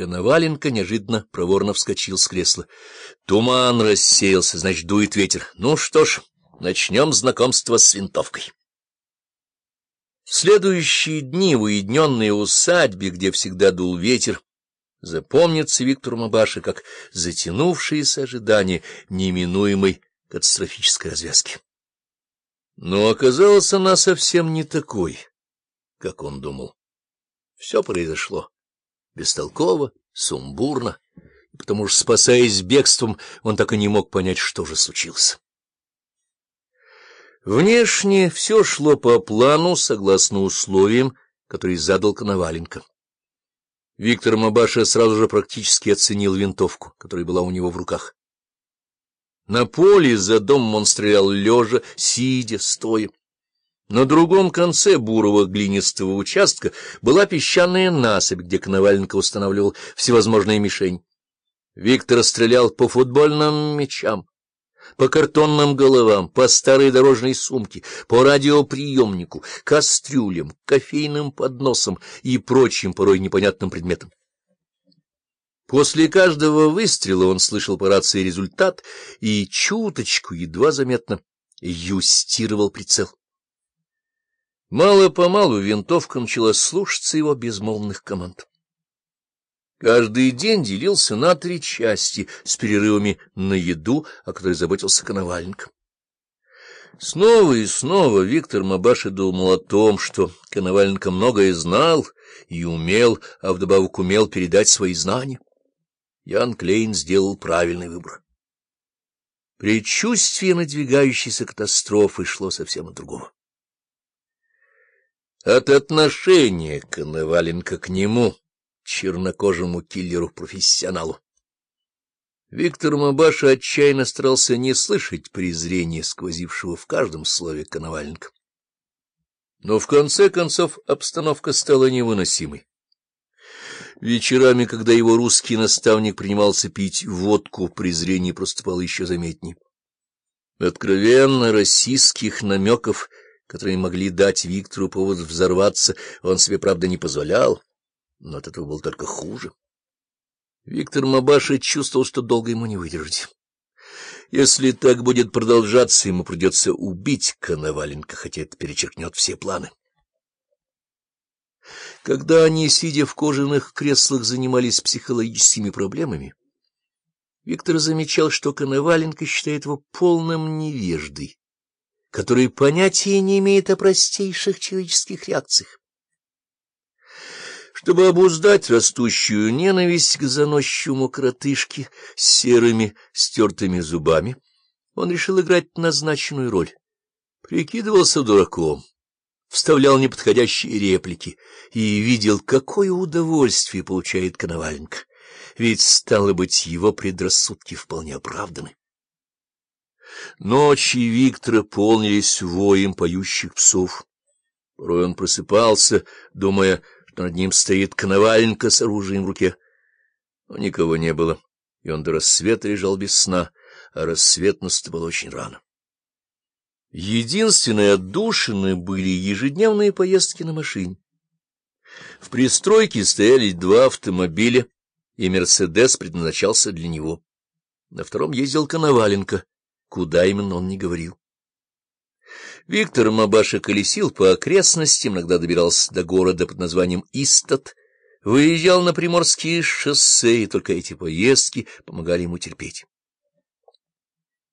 Коноваленко неожиданно проворно вскочил с кресла. Туман рассеялся, значит, дует ветер. Ну что ж, начнем знакомство с винтовкой. В следующие дни в уединенной усадьбе, где всегда дул ветер, запомнится Виктору Мабаше как затянувшееся ожидание неминуемой катастрофической развязки. Но оказалась она совсем не такой, как он думал. Все произошло бестолково, сумбурно, потому что, спасаясь бегством, он так и не мог понять, что же случилось. Внешне все шло по плану, согласно условиям, которые задал Коноваленко. Виктор Мабаша сразу же практически оценил винтовку, которая была у него в руках. На поле за домом он стрелял лежа, сидя, стоя. На другом конце бурого глинистого участка была песчаная насыпь, где Коноваленко устанавливал всевозможные мишень. Виктор стрелял по футбольным мячам, по картонным головам, по старой дорожной сумке, по радиоприемнику, кастрюлям, кофейным подносам и прочим порой непонятным предметам. После каждого выстрела он слышал по рации результат и чуточку, едва заметно, юстировал прицел. Мало-помалу винтовка начала слушаться его безмолвных команд. Каждый день делился на три части с перерывами на еду, о которой заботился Коноваленко. Снова и снова Виктор Мабаши думал о том, что Коноваленко многое знал и умел, а вдобавок умел передать свои знания. Ян Клейн сделал правильный выбор. Предчувствие надвигающейся катастрофы шло совсем от другого. От отношения Коноваленко к нему, чернокожему киллеру-профессионалу. Виктор Мабаша отчаянно старался не слышать презрения, сквозившего в каждом слове Коноваленко. Но в конце концов обстановка стала невыносимой. Вечерами, когда его русский наставник принимался пить водку, презрение проступало еще заметнее. Откровенно российских намеков — которые могли дать Виктору повод взорваться, он себе, правда, не позволял, но от этого было только хуже. Виктор Мабаша чувствовал, что долго ему не выдержать. Если так будет продолжаться, ему придется убить Коноваленко, хотя это перечеркнет все планы. Когда они, сидя в кожаных креслах, занимались психологическими проблемами, Виктор замечал, что Коноваленко считает его полным невеждой который понятия не имеет о простейших человеческих реакциях. Чтобы обуздать растущую ненависть к заносчивому коротышке с серыми стертыми зубами, он решил играть назначенную роль. Прикидывался дураком, вставлял неподходящие реплики и видел, какое удовольствие получает Коноваленко, ведь, стало быть, его предрассудки вполне оправданы. Ночи Виктора полнились воем поющих псов. Порой он просыпался, думая, что над ним стоит Коноваленко с оружием в руке. Но никого не было, и он до рассвета лежал без сна, а рассвет наступал очень рано. Единственной отдушиной были ежедневные поездки на машине. В пристройке стояли два автомобиля, и «Мерседес» предназначался для него. На втором ездил Коноваленко, Куда именно он не говорил. Виктор Мабаша колесил по окрестностям, иногда добирался до города под названием Истат, выезжал на приморские шоссе, и только эти поездки помогали ему терпеть.